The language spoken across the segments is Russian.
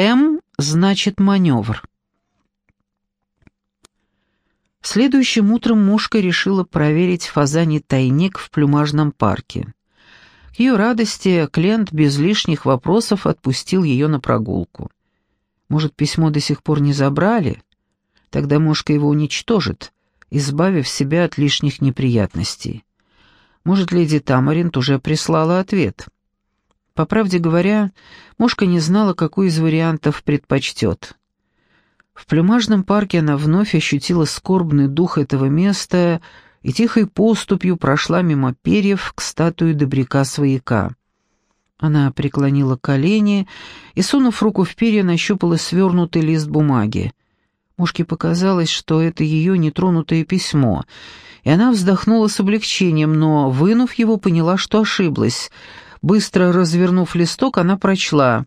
М значит маневр. Следующим утром мушка решила проверить фазаний тайник в плюмажном парке. К ее радости Клент без лишних вопросов отпустил ее на прогулку. Может, письмо до сих пор не забрали? Тогда мушка его уничтожит, избавив себя от лишних неприятностей. Может, леди Тамаринт уже прислала ответ. По правде говоря, мушка не знала, какой из вариантов предпочтет. В плюмажном парке она вновь ощутила скорбный дух этого места и тихой поступью прошла мимо перьев к статуе добряка-свояка. Она преклонила колени и, сунув руку в перья, нащупала свернутый лист бумаги. Мушке показалось, что это ее нетронутое письмо, и она вздохнула с облегчением, но, вынув его, поняла, что ошиблась. Быстро развернув листок, она прочла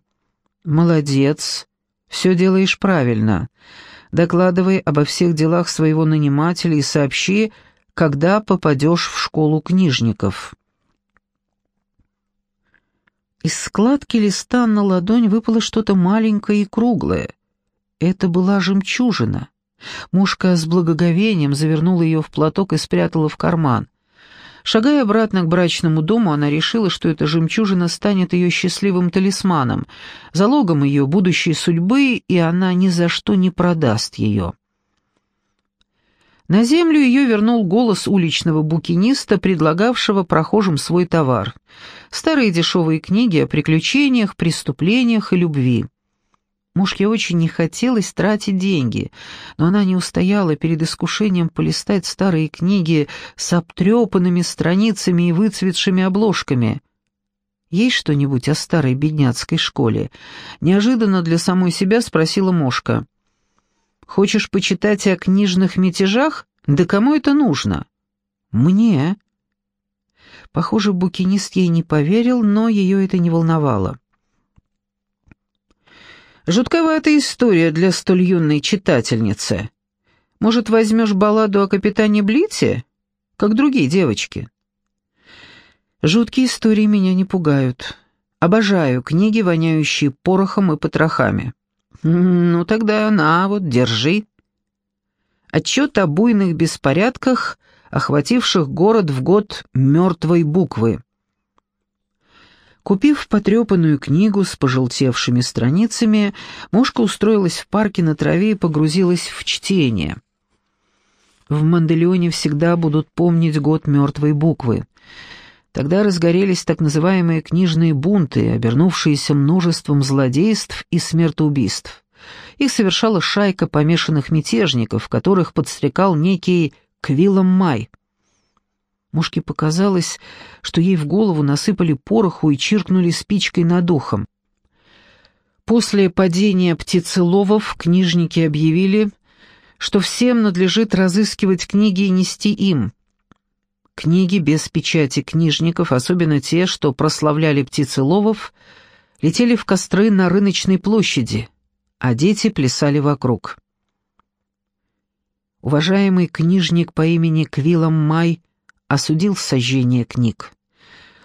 «Молодец, все делаешь правильно. Докладывай обо всех делах своего нанимателя и сообщи, когда попадешь в школу книжников». Из складки листа на ладонь выпало что-то маленькое и круглое. Это была жемчужина. Мушка с благоговением завернула ее в платок и спрятала в карман. Шагая обратно к брачному дому, она решила, что эта жемчужина станет ее счастливым талисманом, залогом ее будущей судьбы, и она ни за что не продаст ее. На землю ее вернул голос уличного букиниста, предлагавшего прохожим свой товар. Старые дешевые книги о приключениях, преступлениях и любви. Мушке очень не хотелось тратить деньги, но она не устояла перед искушением полистать старые книги с обтрепанными страницами и выцветшими обложками. «Есть что-нибудь о старой бедняцкой школе?» Неожиданно для самой себя спросила Мошка. «Хочешь почитать о книжных мятежах? Да кому это нужно?» «Мне». Похоже, букинист ей не поверил, но ее это не волновало. Жутковатая история для столь юной читательницы. Может, возьмешь балладу о капитане Блите, как другие девочки? Жуткие истории меня не пугают. Обожаю книги, воняющие порохом и потрохами. Ну, тогда на, вот, держи. Отчет о буйных беспорядках, охвативших город в год мертвой буквы. Купив потрепанную книгу с пожелтевшими страницами, мушка устроилась в парке на траве и погрузилась в чтение. В Манделеоне всегда будут помнить год мертвой буквы. Тогда разгорелись так называемые книжные бунты, обернувшиеся множеством злодейств и смертоубийств. Их совершала шайка помешанных мятежников, которых подстрекал некий Квиллом Май. Мушке показалось, что ей в голову насыпали пороху и чиркнули спичкой над ухом. После падения птицеловов книжники объявили, что всем надлежит разыскивать книги и нести им. Книги без печати книжников, особенно те, что прославляли птицеловов, летели в костры на рыночной площади, а дети плясали вокруг. Уважаемый книжник по имени Квиллом Май осудил сожжение книг.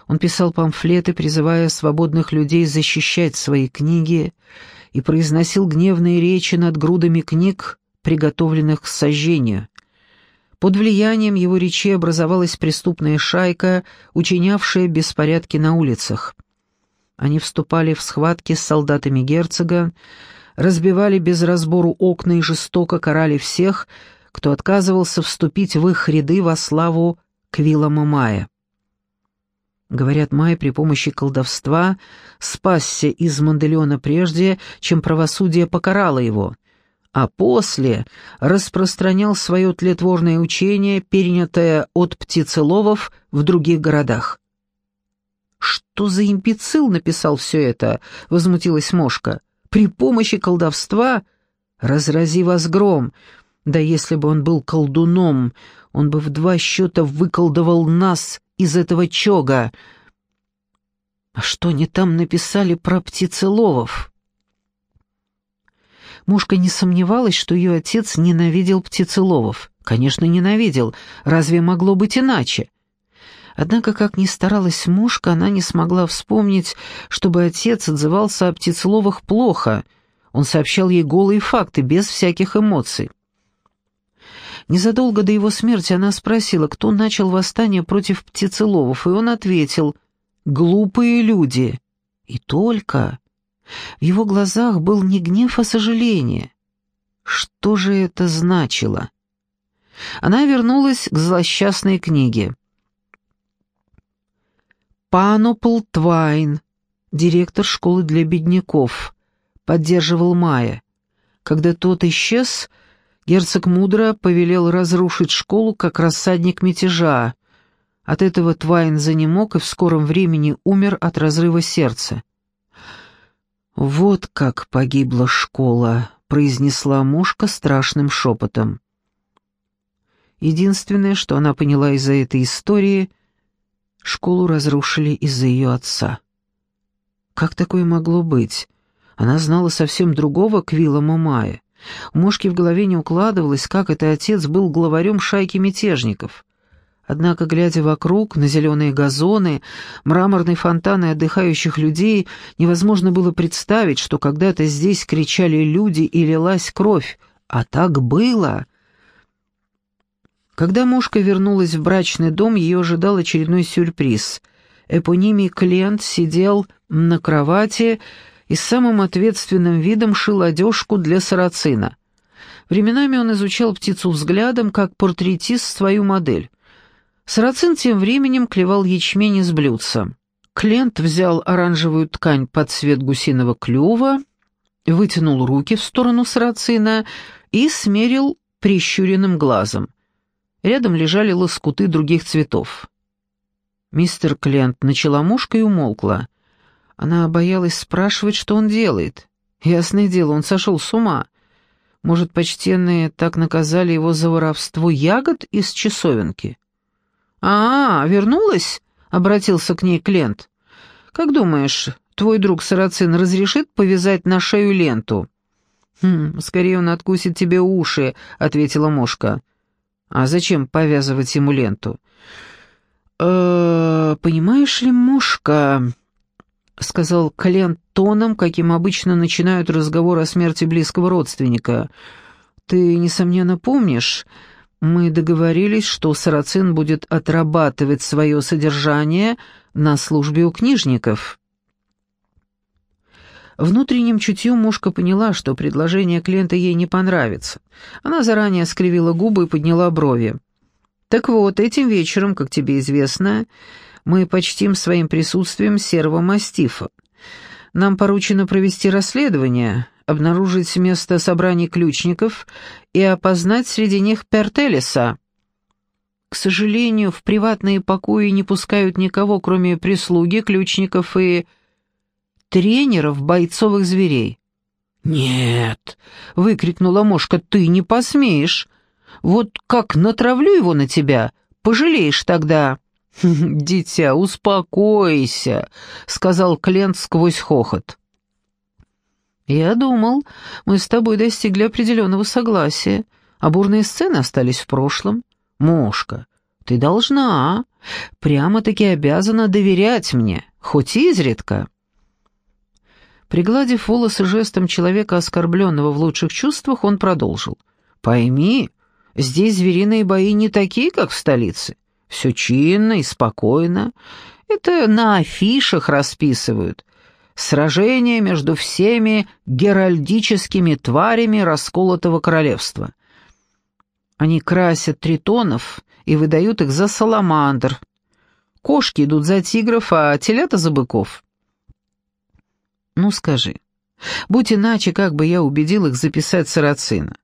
Он писал памфлеты, призывая свободных людей защищать свои книги, и произносил гневные речи над грудами книг, приготовленных к сожжению. Под влиянием его речи образовалась преступная шайка, учинявшая беспорядки на улицах. Они вступали в схватки с солдатами герцога, разбивали без разбору окна и жестоко карали всех, кто отказывался вступить в их ряды во славу Квиллама Мая. Говорят, Май при помощи колдовства спасся из Манделеона прежде, чем правосудие покарало его, а после распространял свое тлетворное учение, перенятое от птицеловов в других городах. «Что за импицил написал все это?» — возмутилась Мошка. «При помощи колдовства? Разрази вас гром! Да если бы он был колдуном, он бы в два счета выколдовал нас из этого чога. А что они там написали про птицеловов? Мушка не сомневалась, что ее отец ненавидел птицеловов. Конечно, ненавидел. Разве могло быть иначе? Однако, как ни старалась мушка, она не смогла вспомнить, чтобы отец отзывался о птицеловах плохо. Он сообщал ей голые факты, без всяких эмоций. Незадолго до его смерти она спросила, кто начал восстание против птицеловов, и он ответил «Глупые люди». И только... В его глазах был не гнев, а сожаление. Что же это значило? Она вернулась к злосчастной книге. Панопл Твайн, директор школы для бедняков, поддерживал Майя. Когда тот исчез, герцог мудро повелел разрушить школу как рассадник мятежа. От этого Твайн занемог и в скором времени умер от разрыва сердца. «Вот как погибла школа», — произнесла мушка страшным шепотом. Единственное, что она поняла из-за этой истории, школу разрушили из-за ее отца. Как такое могло быть? Она знала совсем другого Квилла Мумая. У в голове не укладывалось, как это отец был главарем шайки мятежников. Однако, глядя вокруг, на зеленые газоны, мраморные фонтаны отдыхающих людей, невозможно было представить, что когда-то здесь кричали люди и лилась кровь. А так было. Когда мушка вернулась в брачный дом, ее ожидал очередной сюрприз. Эпонимий Клиент сидел на кровати и с самым ответственным видом шил одежку для сарацина. Временами он изучал птицу взглядом, как портретист свою модель. Сарацин тем временем клевал ячмень из блюдца. Клент взял оранжевую ткань под цвет гусиного клюва, вытянул руки в сторону сарацина и смерил прищуренным глазом. Рядом лежали лоскуты других цветов. Мистер Клент начала мушка и умолкла. Она боялась спрашивать, что он делает. Ясное дело, он сошел с ума. Может, почтенные так наказали его за воровство ягод из часовенки? «А, вернулась?» — обратился к ней Клент. «Как думаешь, твой друг Сарацин разрешит повязать на шею ленту?» «Хм, скорее он откусит тебе уши», — ответила Мошка. «А зачем повязывать ему ленту?» «Э, понимаешь ли, Мошка...» — сказал Клент тоном, каким обычно начинают разговор о смерти близкого родственника. «Ты, несомненно, помнишь...» Мы договорились, что Сарацин будет отрабатывать свое содержание на службе у книжников. Внутренним чутьем мушка поняла, что предложение клиента ей не понравится. Она заранее скривила губы и подняла брови. «Так вот, этим вечером, как тебе известно, мы почтим своим присутствием серого мастифа. Нам поручено провести расследование, обнаружить место собраний ключников и опознать среди них Пертелеса. К сожалению, в приватные покои не пускают никого, кроме прислуги, ключников и тренеров бойцовых зверей. «Нет!» — выкрикнула Мошка, — «ты не посмеешь! Вот как натравлю его на тебя, пожалеешь тогда!» «Дитя, успокойся!» — сказал Клент сквозь хохот. «Я думал, мы с тобой достигли определенного согласия, а бурные сцены остались в прошлом. Мошка, ты должна, прямо-таки обязана доверять мне, хоть изредка». Пригладив волосы жестом человека, оскорбленного в лучших чувствах, он продолжил. «Пойми, здесь звериные бои не такие, как в столице. Все чинно и спокойно. Это на афишах расписывают. Сражение между всеми геральдическими тварями расколотого королевства. Они красят тритонов и выдают их за саламандр. Кошки идут за тигров, а телята за быков. Ну скажи, будь иначе, как бы я убедил их записать сарацина?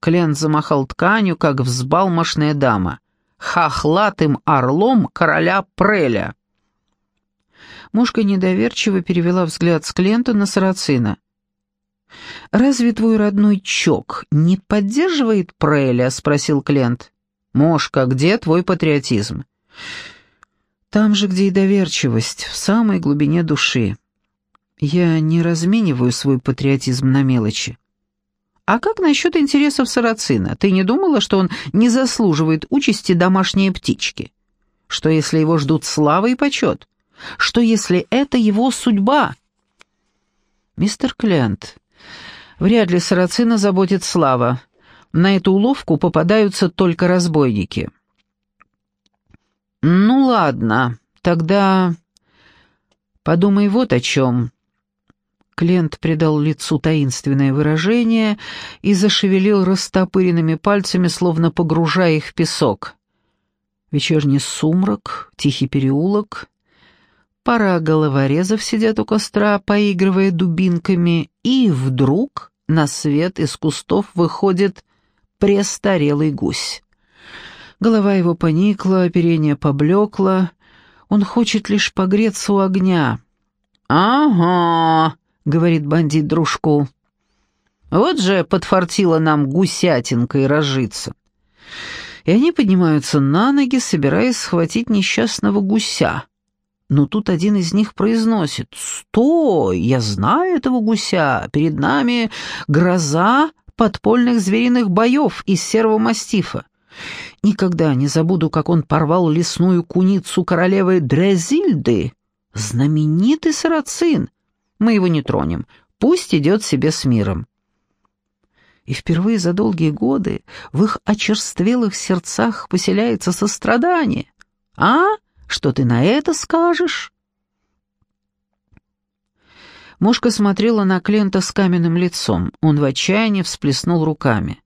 Клент замахал тканью, как взбалмошная дама. Хохлатым орлом короля Преля. Мушка недоверчиво перевела взгляд с Клента на Сарацина. «Разве твой родной Чок не поддерживает Преля?» — спросил Клент. «Мошка, где твой патриотизм?» «Там же, где и доверчивость, в самой глубине души. Я не размениваю свой патриотизм на мелочи. А как насчет интересов Сарацина? Ты не думала, что он не заслуживает участи домашней птички? Что если его ждут слава и почет?» Что если это его судьба? Мистер Клент, Вряд ли сарацина заботит слава. На эту уловку попадаются только разбойники. «Ну ладно, тогда подумай вот о чем». Клиент придал лицу таинственное выражение и зашевелил растопыренными пальцами, словно погружая их в песок. Вечерний сумрак, тихий переулок. Пара головорезов сидят у костра, поигрывая дубинками, и вдруг на свет из кустов выходит престарелый гусь. Голова его поникла, оперение поблекло. Он хочет лишь погреться у огня. «Ага», — говорит бандит дружку. «Вот же подфартило нам гусятинкой разжиться». И они поднимаются на ноги, собираясь схватить несчастного гуся. Но тут один из них произносит «Стой! Я знаю этого гуся! Перед нами гроза подпольных звериных боев из серого мастифа. Никогда не забуду, как он порвал лесную куницу королевы Дрезильды. Знаменитый сарацин. Мы его не тронем. Пусть идет себе с миром. И впервые за долгие годы в их очерствелых сердцах поселяется сострадание. А? Что ты на это скажешь? Мушка смотрела на Клента с каменным лицом. Он в отчаянии всплеснул руками.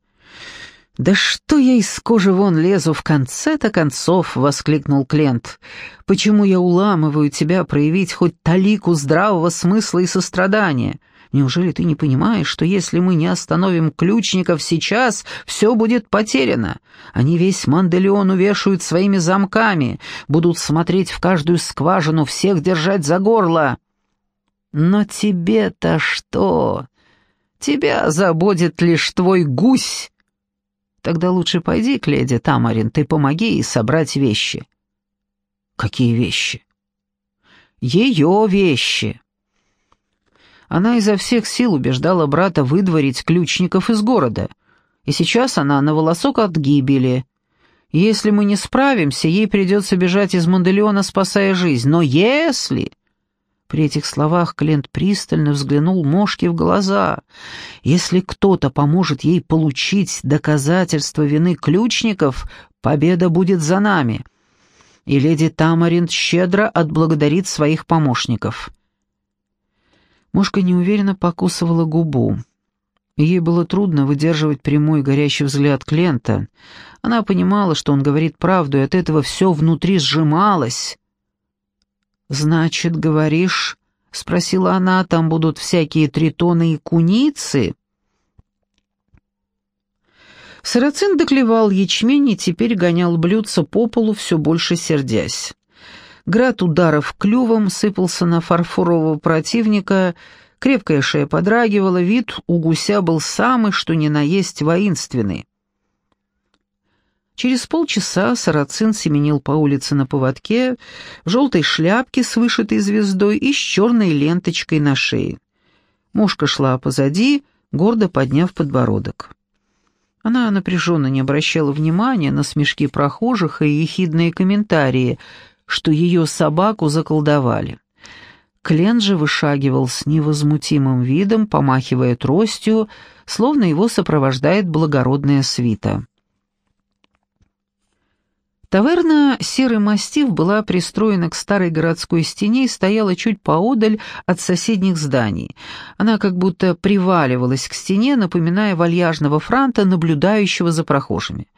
«Да что я из кожи вон лезу в конце-то концов!» — воскликнул Клент. «Почему я уламываю тебя проявить хоть талику здравого смысла и сострадания? Неужели ты не понимаешь, что если мы не остановим ключников сейчас, все будет потеряно? Они весь Манделеон увешают своими замками, будут смотреть в каждую скважину, всех держать за горло». «Но тебе-то что? Тебя заботит лишь твой гусь!» Тогда лучше пойди к леди Тамарин, ты помоги ей собрать вещи». «Какие вещи?» «Ее вещи». Она изо всех сил убеждала брата выдворить ключников из города, и сейчас она на волосок от гибели. Если мы не справимся, ей придется бежать из Манделеона, спасая жизнь. Но если... При этих словах Клент пристально взглянул Мошке в глаза. «Если кто-то поможет ей получить доказательства вины ключников, победа будет за нами». И леди Тамарин щедро отблагодарит своих помощников. Мошка неуверенно покусывала губу. Ей было трудно выдерживать прямой горящий взгляд Клента. Она понимала, что он говорит правду, и от этого все внутри сжималось. «Значит, говоришь, — спросила она, — там будут всякие тритоны и куницы?» Сарацин доклевал ячмень и теперь гонял блюдца по полу, все больше сердясь. Град ударов клювом сыпался на фарфорового противника, крепкая шея подрагивала, вид у гуся был самый, что ни на есть воинственный. Через полчаса Сарацин семенил по улице на поводке, в желтой шляпке с вышитой звездой и с черной ленточкой на шее. Мушка шла позади, гордо подняв подбородок. Она напряженно не обращала внимания на смешки прохожих и ехидные комментарии, что ее собаку заколдовали. Клен же вышагивал с невозмутимым видом, помахивая тростью, словно его сопровождает благородная свита. Таверна «Серый мастиф» была пристроена к старой городской стене и стояла чуть поодаль от соседних зданий. Она как будто приваливалась к стене, напоминая вальяжного франта, наблюдающего за прохожими.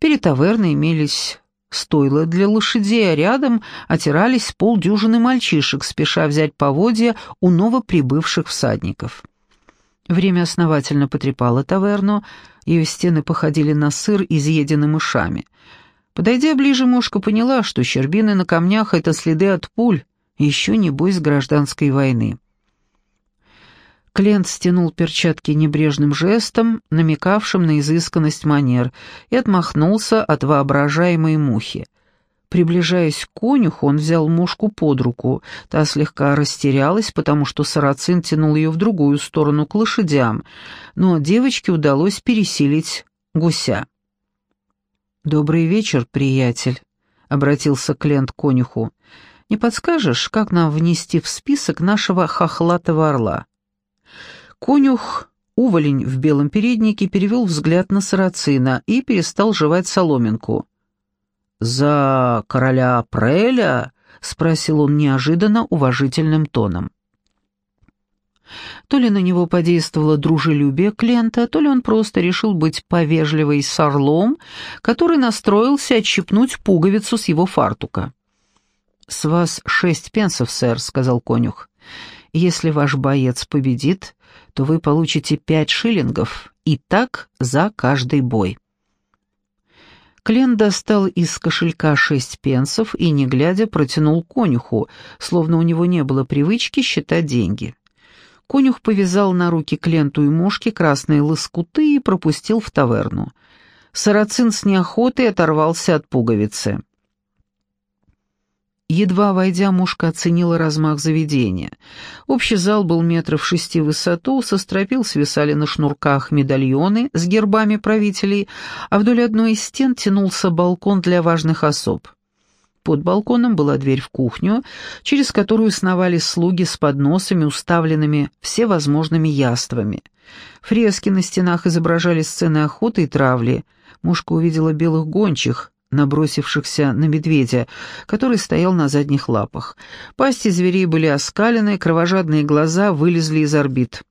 Перед таверной имелись стойла для лошадей, а рядом отирались полдюжины мальчишек, спеша взять поводья у новоприбывших всадников. Время основательно потрепало таверну, ее стены походили на сыр, изъеденный мышами — Подойдя ближе, мушка поняла, что щербины на камнях — это следы от пуль, еще не с гражданской войны. Клент стянул перчатки небрежным жестом, намекавшим на изысканность манер, и отмахнулся от воображаемой мухи. Приближаясь к конюху, он взял мушку под руку. Та слегка растерялась, потому что сарацин тянул ее в другую сторону, к лошадям, но девочке удалось пересилить гуся. «Добрый вечер, приятель», — обратился Клент к конюху. «Не подскажешь, как нам внести в список нашего хохлатого орла?» Конюх Уволень в белом переднике перевел взгляд на Сарацина и перестал жевать соломинку. «За короля Преля?» — спросил он неожиданно уважительным тоном. То ли на него подействовало дружелюбие Клента, то ли он просто решил быть повежливой с орлом, который настроился отщипнуть пуговицу с его фартука. «С вас шесть пенсов, сэр», — сказал конюх. «Если ваш боец победит, то вы получите пять шиллингов, и так за каждый бой». Клен достал из кошелька шесть пенсов и, не глядя, протянул конюху, словно у него не было привычки считать деньги. Конюх повязал на руки Кленту и мушке красные лоскуты и пропустил в таверну. Сарацин с неохотой оторвался от пуговицы. Едва войдя, мушка оценила размах заведения. Общий зал был метров шести в высоту, со стропил свисали на шнурках медальоны с гербами правителей, а вдоль одной из стен тянулся балкон для важных особ. Под балконом была дверь в кухню, через которую сновали слуги с подносами, уставленными всевозможными яствами. Фрески на стенах изображали сцены охоты и травли. Мушка увидела белых гончих, набросившихся на медведя, который стоял на задних лапах. Пасти зверей были оскалены, кровожадные глаза вылезли из орбит.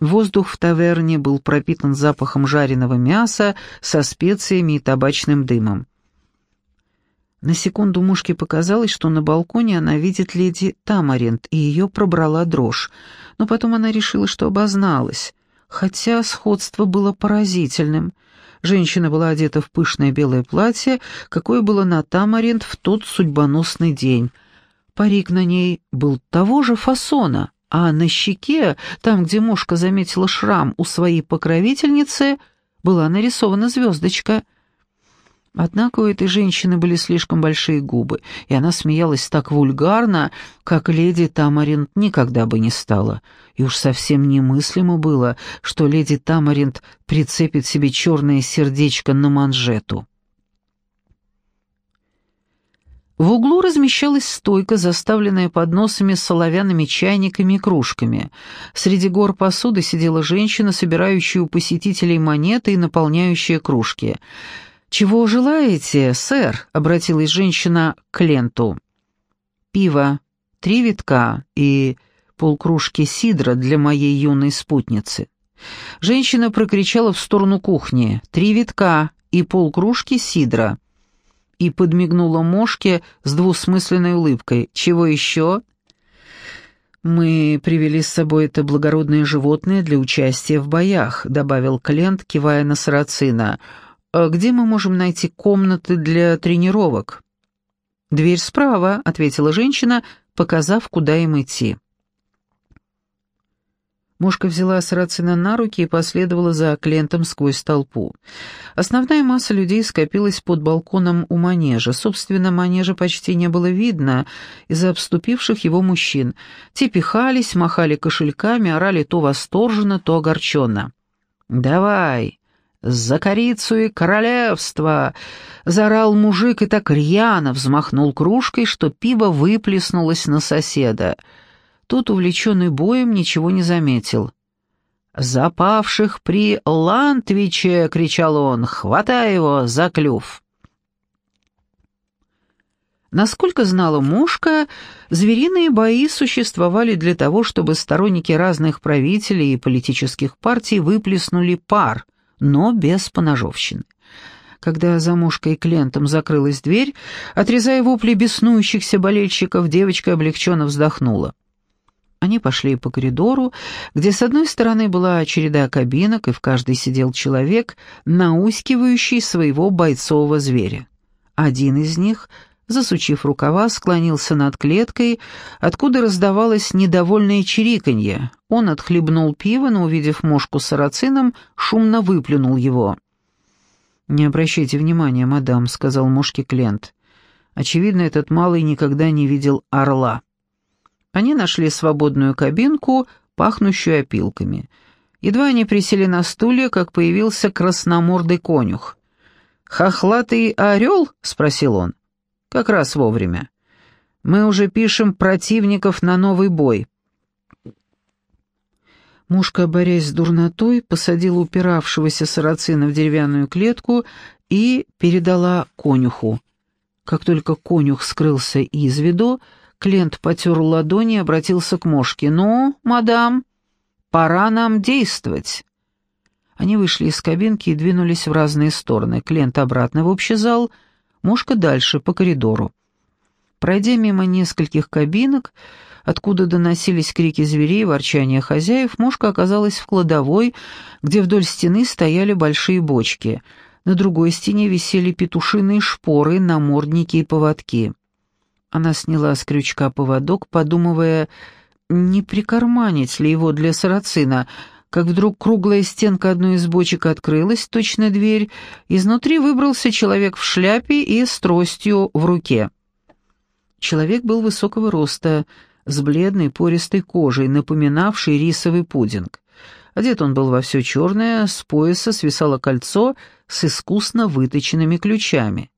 Воздух в таверне был пропитан запахом жареного мяса со специями и табачным дымом. На секунду мушке показалось, что на балконе она видит леди Тамарент, и ее пробрала дрожь, но потом она решила, что обозналась, хотя сходство было поразительным — Женщина была одета в пышное белое платье, какое было на Тамарент в тот судьбоносный день. Парик на ней был того же фасона, а на щеке, там, где мушка заметила шрам у своей покровительницы, была нарисована звездочка — Однако у этой женщины были слишком большие губы, и она смеялась так вульгарно, как леди Тамаринт никогда бы не стала. И уж совсем немыслимо было, что леди Тамаринт прицепит себе черное сердечко на манжету. В углу размещалась стойка, заставленная подносами с соловянными чайниками и кружками. Среди гор посуды сидела женщина, собирающая у посетителей монеты и наполняющая кружки — «Чего желаете, сэр?» — обратилась женщина к Ленту. «Пиво, три витка и полкружки сидра для моей юной спутницы». Женщина прокричала в сторону кухни «Три витка и полкружки сидра» и подмигнула Мошке с двусмысленной улыбкой. «Чего еще?» «Мы привели с собой это благородное животное для участия в боях», — добавил Клент, кивая на сарацина. А «Где мы можем найти комнаты для тренировок?» «Дверь справа», — ответила женщина, показав, куда им идти. Мушка взяла Сарацина на руки и последовала за Клентом сквозь толпу. Основная масса людей скопилась под балконом у манежа. Собственно, манежа почти не было видно из-за обступивших его мужчин. Те пихались, махали кошельками, орали то восторженно, то огорченно. «Давай, «За корицу и королевство!» — заорал мужик и так рьяно взмахнул кружкой, что пиво выплеснулось на соседа. Тот, увлеченный боем, ничего не заметил. «Запавших при Лантвиче!» — кричал он. «Хватай его за клюв!» Насколько знала Мушка, звериные бои существовали для того, чтобы сторонники разных правителей и политических партий выплеснули пар, но без поножовщины. Когда за мушкой и клиентом закрылась дверь, отрезая вопли беснующихся болельщиков, девочка облегченно вздохнула. Они пошли по коридору, где с одной стороны была череда кабинок, и в каждой сидел человек, наускивающий своего бойцового зверя. Один из них — засучив рукава, склонился над клеткой, откуда раздавалось недовольное чириканье. Он отхлебнул пиво, но, увидев мошку с сарацином, шумно выплюнул его. «Не обращайте внимания, мадам», — сказал мошке Клент. «Очевидно, этот малый никогда не видел орла». Они нашли свободную кабинку, пахнущую опилками. Едва они присели на стуле, как появился красномордый конюх. «Хохлатый орел?» — спросил он. Как раз вовремя. Мы уже пишем противников на новый бой. Мушка, борясь с дурнотой, посадила упиравшегося сарацина в деревянную клетку и передала конюху. Как только конюх скрылся из виду, Клент потер ладони и обратился к Мошке. «Ну, мадам, пора нам действовать». Они вышли из кабинки и двинулись в разные стороны. Клент обратно в общий зал, Мошка дальше, по коридору. Пройдя мимо нескольких кабинок, откуда доносились крики зверей ворчание хозяев, Мошка оказалась в кладовой, где вдоль стены стояли большие бочки. На другой стене висели петушиные шпоры, намордники и поводки. Она сняла с крючка поводок, подумывая, не прикарманить ли его для сарацина, как вдруг круглая стенка одной из бочек открылась, точно дверь, изнутри выбрался человек в шляпе и с тростью в руке. Человек был высокого роста, с бледной пористой кожей, напоминавшей рисовый пудинг. Одет он был во все черное, с пояса свисало кольцо с искусно выточенными ключами.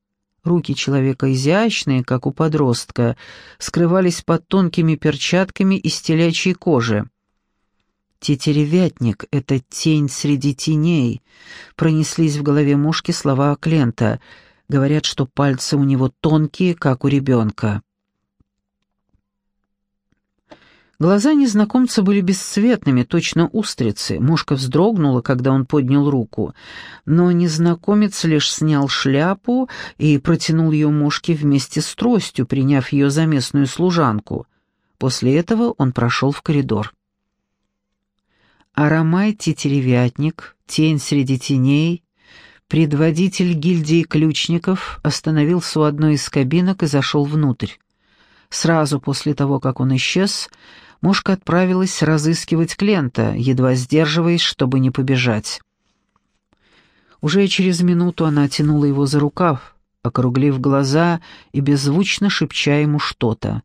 Руки человека изящные, как у подростка, скрывались под тонкими перчатками из телячьей кожи. «Тетеревятник — это тень среди теней», — пронеслись в голове мушки слова Клента. Говорят, что пальцы у него тонкие, как у ребенка. Глаза незнакомца были бесцветными, точно устрицы. Мушка вздрогнула, когда он поднял руку. Но незнакомец лишь снял шляпу и протянул ее Мушке вместе с тростью, приняв ее за местную служанку. После этого он прошел в коридор. Арамай Тетеревятник, тень среди теней, предводитель гильдии ключников, остановился у одной из кабинок и зашел внутрь. Сразу после того, как он исчез, Мушка отправилась разыскивать Клента, едва сдерживаясь, чтобы не побежать. Уже через минуту она тянула его за рукав, округлив глаза и беззвучно шепча ему что-то.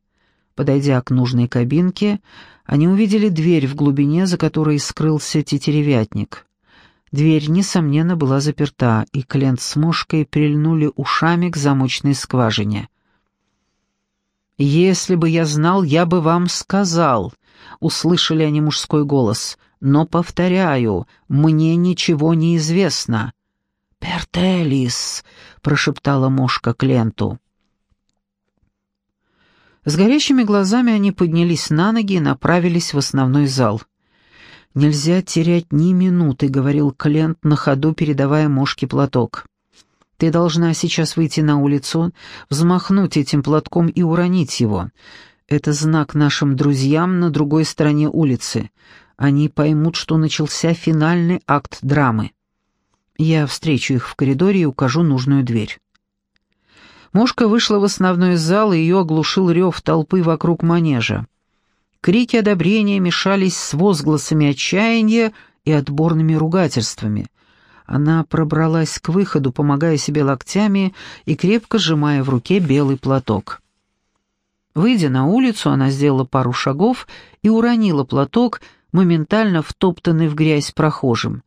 Подойдя к нужной кабинке, они увидели дверь в глубине, за которой скрылся тетеревятник. Дверь, несомненно, была заперта, и Клент с Мушкой прильнули ушами к замочной скважине. «Если бы я знал, я бы вам сказал», — услышали они мужской голос. «Но, повторяю, мне ничего не известно». «Пертелис», — прошептала мушка Кленту. С горящими глазами они поднялись на ноги и направились в основной зал. «Нельзя терять ни минуты», — говорил Клент на ходу, передавая мушке платок. Ты должна сейчас выйти на улицу, взмахнуть этим платком и уронить его. Это знак нашим друзьям на другой стороне улицы. Они поймут, что начался финальный акт драмы. Я встречу их в коридоре и укажу нужную дверь. Мошка вышла в основной зал, и ее оглушил рев толпы вокруг манежа. Крики одобрения мешались с возгласами отчаяния и отборными ругательствами — она пробралась к выходу, помогая себе локтями и крепко сжимая в руке белый платок. Выйдя на улицу, она сделала пару шагов и уронила платок, моментально втоптанный в грязь прохожим.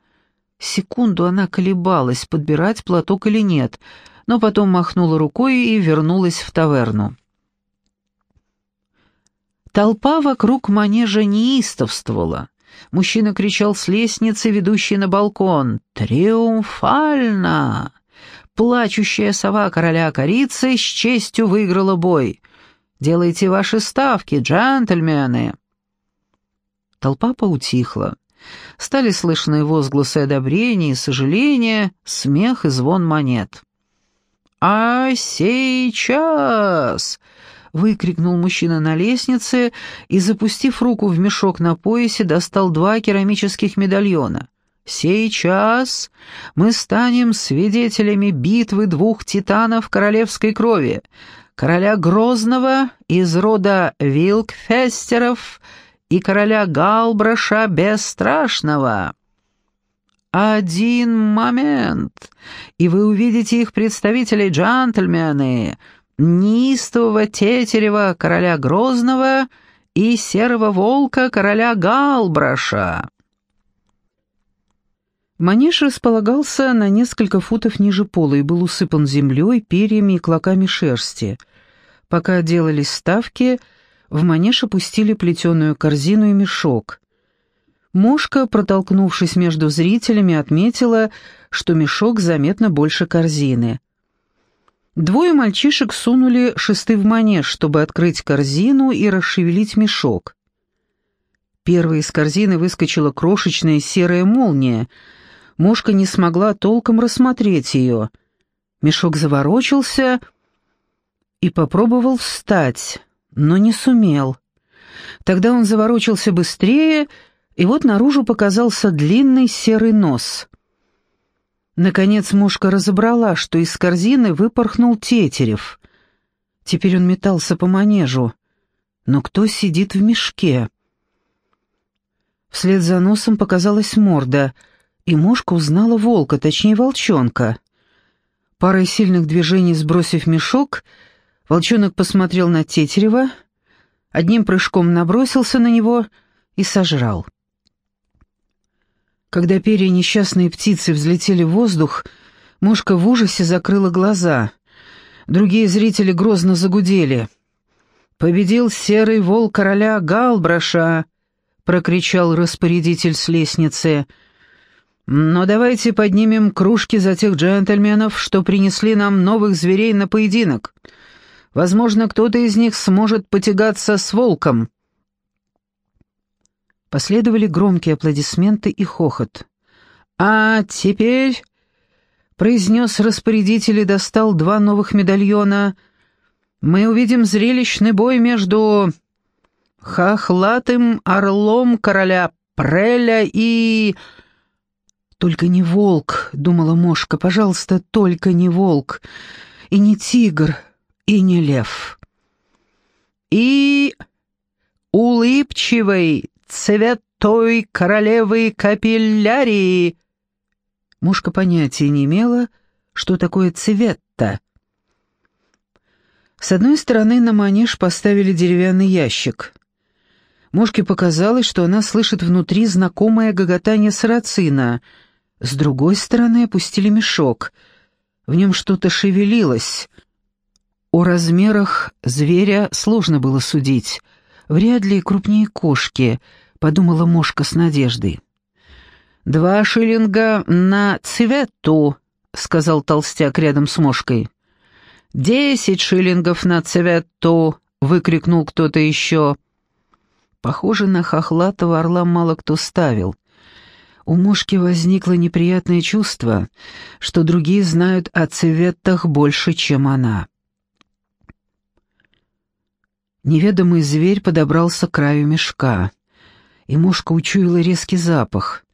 Секунду она колебалась, подбирать платок или нет, но потом махнула рукой и вернулась в таверну. Толпа вокруг манежа неистовствовала. Мужчина кричал с лестницы, ведущей на балкон. «Триумфально!» Плачущая сова короля корицы с честью выиграла бой. «Делайте ваши ставки, джентльмены!» Толпа поутихла. Стали слышны возгласы одобрения и сожаления, смех и звон монет. «А сейчас!» выкрикнул мужчина на лестнице и, запустив руку в мешок на поясе, достал два керамических медальона. «Сейчас мы станем свидетелями битвы двух титанов королевской крови, короля Грозного из рода Вилкфестеров и короля Галбраша Бесстрашного». «Один момент, и вы увидите их представителей, джентльмены!» неистового Тетерева, короля Грозного, и серого волка, короля Галбраша. Манеж располагался на несколько футов ниже пола и был усыпан землей, перьями и клоками шерсти. Пока делались ставки, в манеж опустили плетеную корзину и мешок. Мошка, протолкнувшись между зрителями, отметила, что мешок заметно больше корзины. Двое мальчишек сунули шесты в манеж, чтобы открыть корзину и расшевелить мешок. Первой из корзины выскочила крошечная серая молния. Мошка не смогла толком рассмотреть ее. Мешок заворочился и попробовал встать, но не сумел. Тогда он заворочился быстрее, и вот наружу показался длинный серый нос. Наконец мушка разобрала, что из корзины выпорхнул тетерев. Теперь он метался по манежу. Но кто сидит в мешке? Вслед за носом показалась морда, и мушка узнала волка, точнее волчонка. Парой сильных движений сбросив мешок, волчонок посмотрел на Тетерева, одним прыжком набросился на него и сожрал. Когда перья несчастной птицы взлетели в воздух, мушка в ужасе закрыла глаза. Другие зрители грозно загудели. «Победил серый волк короля Галбраша!» — прокричал распорядитель с лестницы. «Но давайте поднимем кружки за тех джентльменов, что принесли нам новых зверей на поединок. Возможно, кто-то из них сможет потягаться с волком». Последовали громкие аплодисменты и хохот. «А теперь...» — произнес распорядитель и достал два новых медальона. «Мы увидим зрелищный бой между хохлатым орлом короля Преля и...» «Только не волк», — думала Мошка, — «пожалуйста, только не волк, и не тигр, и не лев». «И улыбчивый цвет той королевы капиллярии!» Мушка понятия не имела, что такое цвет-то. С одной стороны на манеж поставили деревянный ящик. Мушке показалось, что она слышит внутри знакомое гоготание сарацина. С другой стороны опустили мешок. В нем что-то шевелилось. О размерах зверя сложно было судить. Вряд ли крупнее кошки — подумала Мошка с надеждой. «Два шиллинга на цвету», — сказал толстяк рядом с Мошкой. «Десять шиллингов на цвету», — выкрикнул кто-то еще. Похоже, на хохлатого орла мало кто ставил. У Мошки возникло неприятное чувство, что другие знают о цветах больше, чем она. Неведомый зверь подобрался к краю мешка и мушка учуяла резкий запах.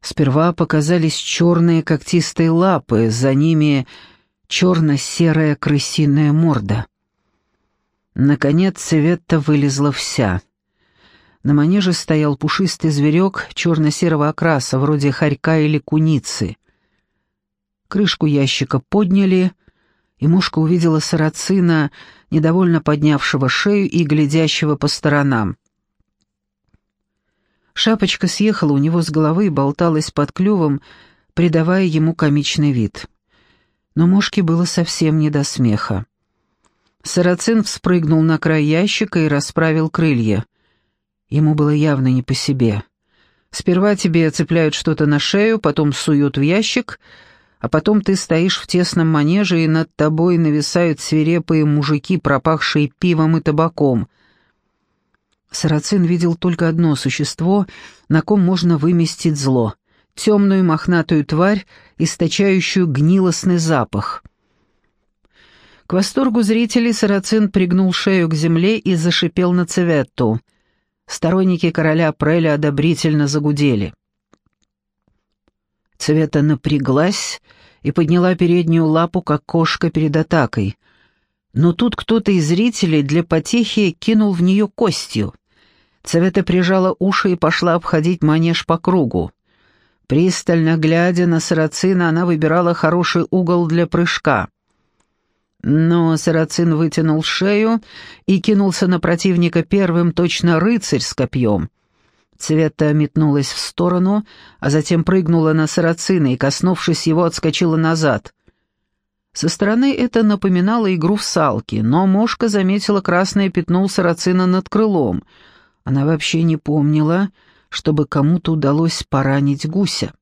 Сперва показались черные когтистые лапы, за ними черно-серая крысиная морда. Наконец Цветта вылезла вся. На манеже стоял пушистый зверек черно-серого окраса, вроде хорька или куницы. Крышку ящика подняли, и мушка увидела сарацина, недовольно поднявшего шею и глядящего по сторонам. Шапочка съехала у него с головы и болталась под клювом, придавая ему комичный вид. Но мушке было совсем не до смеха. Сарацин вспрыгнул на край ящика и расправил крылья. Ему было явно не по себе. Сперва тебе цепляют что-то на шею, потом суют в ящик, а потом ты стоишь в тесном манеже, и над тобой нависают свирепые мужики, пропахшие пивом и табаком — Сарацин видел только одно существо, на ком можно выместить зло — темную мохнатую тварь, источающую гнилостный запах. К восторгу зрителей Сарацин пригнул шею к земле и зашипел на Цеветту. Сторонники короля Преля одобрительно загудели. Цвета напряглась и подняла переднюю лапу, как кошка перед атакой. Но тут кто-то из зрителей для потехи кинул в нее костью. Цвета прижала уши и пошла обходить манеж по кругу. Пристально глядя на Сарацина, она выбирала хороший угол для прыжка. Но Сарацин вытянул шею и кинулся на противника первым, точно рыцарь с копьем. Цвета метнулась в сторону, а затем прыгнула на Сарацина и, коснувшись его, отскочила назад. Со стороны это напоминало игру в салки, но Мошка заметила красное пятно у Сарацина над крылом — она вообще не помнила, чтобы кому-то удалось поранить гуся.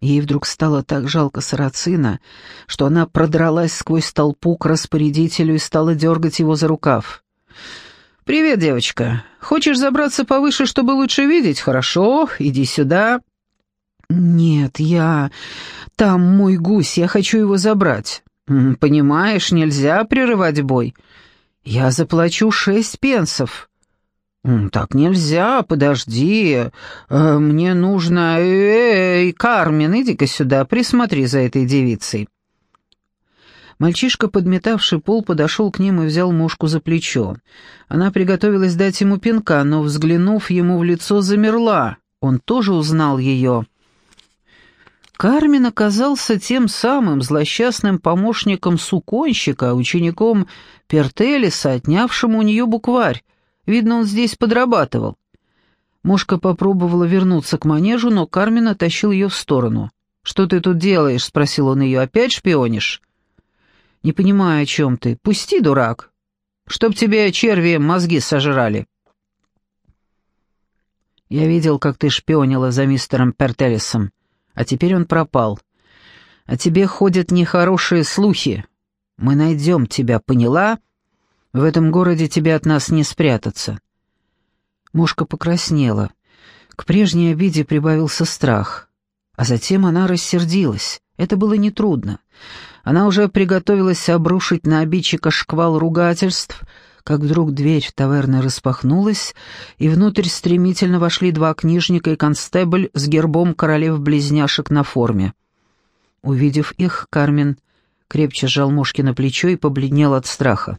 Ей вдруг стало так жалко сарацина, что она продралась сквозь толпу к распорядителю и стала дергать его за рукав. «Привет, девочка. Хочешь забраться повыше, чтобы лучше видеть? Хорошо, иди сюда». «Нет, я... Там мой гусь, я хочу его забрать». «Понимаешь, нельзя прерывать бой. Я заплачу шесть пенсов». «Так нельзя, подожди. Э, мне нужно... Эй, Кармен, иди-ка сюда, присмотри за этой девицей». Мальчишка, подметавший пол, подошел к ним и взял мушку за плечо. Она приготовилась дать ему пинка, но, взглянув ему в лицо, замерла. Он тоже узнал ее. Кармен оказался тем самым злосчастным помощником суконщика, учеником Пертелиса, отнявшим у нее букварь. Видно, он здесь подрабатывал. Мушка попробовала вернуться к манежу, но Кармен оттащил ее в сторону. «Что ты тут делаешь?» — спросил он ее. «Опять шпионишь?» «Не понимаю, о чем ты. Пусти, дурак. Чтоб тебе черви мозги сожрали». «Я видел, как ты шпионила за мистером Пертелисом а теперь он пропал. О тебе ходят нехорошие слухи. Мы найдем тебя, поняла? В этом городе тебе от нас не спрятаться». Мушка покраснела. К прежней обиде прибавился страх. А затем она рассердилась. Это было нетрудно. Она уже приготовилась обрушить на обидчика шквал ругательств, как вдруг дверь таверны распахнулась, и внутрь стремительно вошли два книжника и констебль с гербом королев-близняшек на форме. Увидев их, Кармен крепче сжал мушки на плечо и побледнел от страха.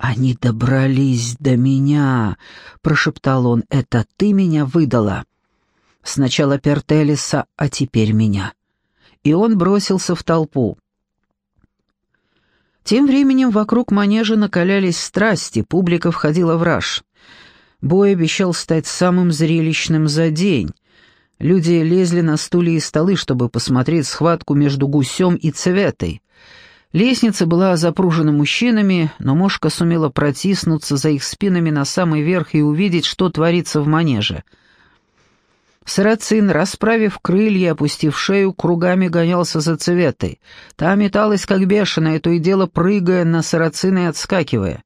«Они добрались до меня!» — прошептал он. «Это ты меня выдала!» «Сначала Пертелиса, а теперь меня!» И он бросился в толпу. Тем временем вокруг манежа накалялись страсти, публика входила в раж. Бой обещал стать самым зрелищным за день. Люди лезли на стулья и столы, чтобы посмотреть схватку между гусем и цветой. Лестница была запружена мужчинами, но Мошка сумела протиснуться за их спинами на самый верх и увидеть, что творится в манеже — Сарацин, расправив крылья и опустив шею, кругами гонялся за цветой. Та металась, как бешеная, то и дело прыгая на сарацина и отскакивая.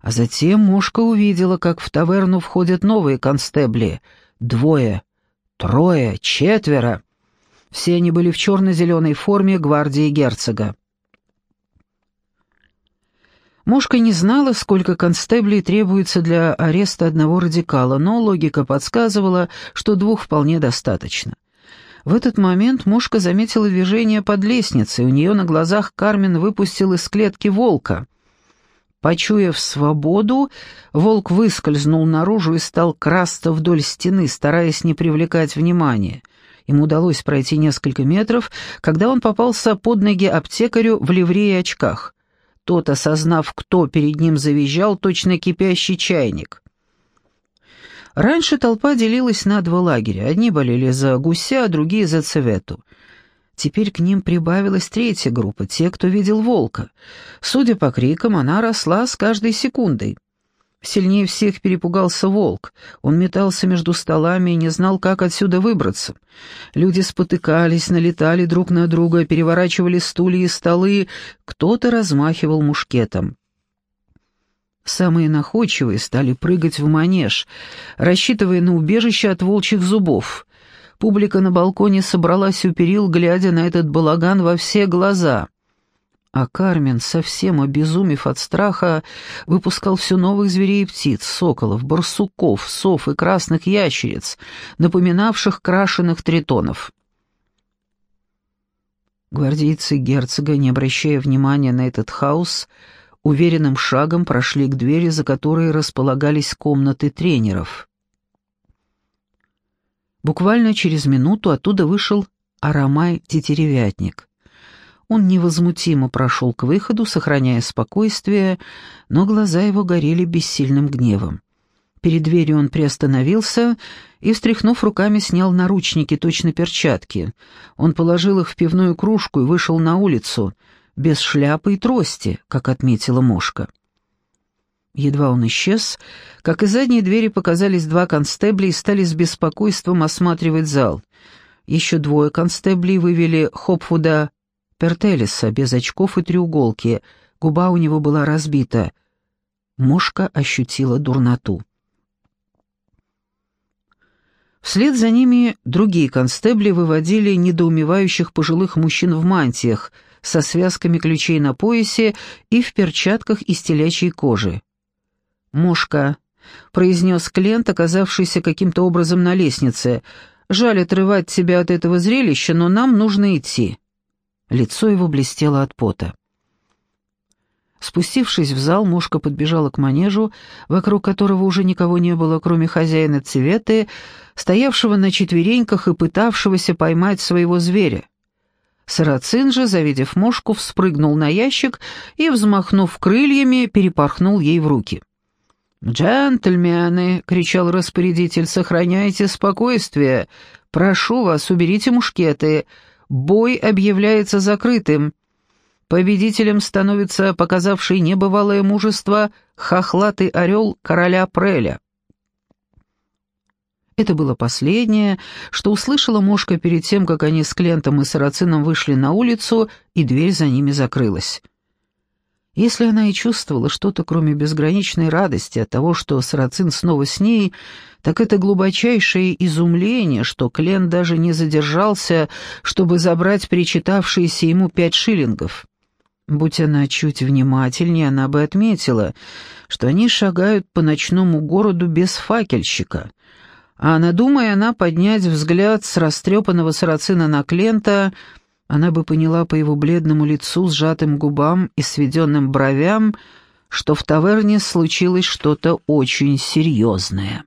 А затем мушка увидела, как в таверну входят новые констебли. Двое, трое, четверо. Все они были в черно-зеленой форме гвардии герцога. Мушка не знала, сколько констеблей требуется для ареста одного радикала, но логика подсказывала, что двух вполне достаточно. В этот момент Мушка заметила движение под лестницей, у нее на глазах Кармен выпустил из клетки волка. Почуяв свободу, волк выскользнул наружу и стал красться вдоль стены, стараясь не привлекать внимания. Ему удалось пройти несколько метров, когда он попался под ноги аптекарю в ливрее и очках — тот, осознав, кто перед ним завизжал, точно кипящий чайник. Раньше толпа делилась на два лагеря. Одни болели за гуся, а другие за цвету. Теперь к ним прибавилась третья группа, те, кто видел волка. Судя по крикам, она росла с каждой секундой. Сильнее всех перепугался волк. Он метался между столами и не знал, как отсюда выбраться. Люди спотыкались, налетали друг на друга, переворачивали стулья и столы, кто-то размахивал мушкетом. Самые находчивые стали прыгать в манеж, рассчитывая на убежище от волчьих зубов. Публика на балконе собралась у перил, глядя на этот балаган во все глаза — а Кармен, совсем обезумев от страха, выпускал все новых зверей и птиц, соколов, барсуков, сов и красных ящериц, напоминавших крашеных тритонов. Гвардейцы герцога, не обращая внимания на этот хаос, уверенным шагом прошли к двери, за которой располагались комнаты тренеров. Буквально через минуту оттуда вышел Арамай-тетеревятник. Он невозмутимо прошел к выходу, сохраняя спокойствие, но глаза его горели бессильным гневом. Перед дверью он приостановился и, встряхнув руками, снял наручники, точно перчатки. Он положил их в пивную кружку и вышел на улицу, без шляпы и трости, как отметила Мошка. Едва он исчез, как из задней двери показались два констебля и стали с беспокойством осматривать зал. Еще двое констеблей вывели Хопфуда Пертелиса без очков и треуголки, губа у него была разбита. Мошка ощутила дурноту. Вслед за ними другие констебли выводили недоумевающих пожилых мужчин в мантиях, со связками ключей на поясе и в перчатках из телячьей кожи. «Мошка», — произнес Клент, оказавшийся каким-то образом на лестнице, — «жаль отрывать тебя от этого зрелища, но нам нужно идти». Лицо его блестело от пота. Спустившись в зал, мушка подбежала к манежу, вокруг которого уже никого не было, кроме хозяина Цветы, стоявшего на четвереньках и пытавшегося поймать своего зверя. Сарацин же, завидев мушку, вспрыгнул на ящик и, взмахнув крыльями, перепорхнул ей в руки. «Джентльмены!» — кричал распорядитель, — «сохраняйте спокойствие! Прошу вас, уберите мушкеты! Бой объявляется закрытым!» Победителем становится показавший небывалое мужество хохлатый орел короля Преля. Это было последнее, что услышала Мошка перед тем, как они с Клентом и Сарацином вышли на улицу, и дверь за ними закрылась. Если она и чувствовала что-то, кроме безграничной радости от того, что Сарацин снова с ней, так это глубочайшее изумление, что Клент даже не задержался, чтобы забрать причитавшиеся ему пять шиллингов. Будь она чуть внимательнее, она бы отметила, что они шагают по ночному городу без факельщика. А надумая она поднять взгляд с растрепанного сарацина на Клента, она бы поняла по его бледному лицу, сжатым губам и сведенным бровям, что в таверне случилось что-то очень серьезное.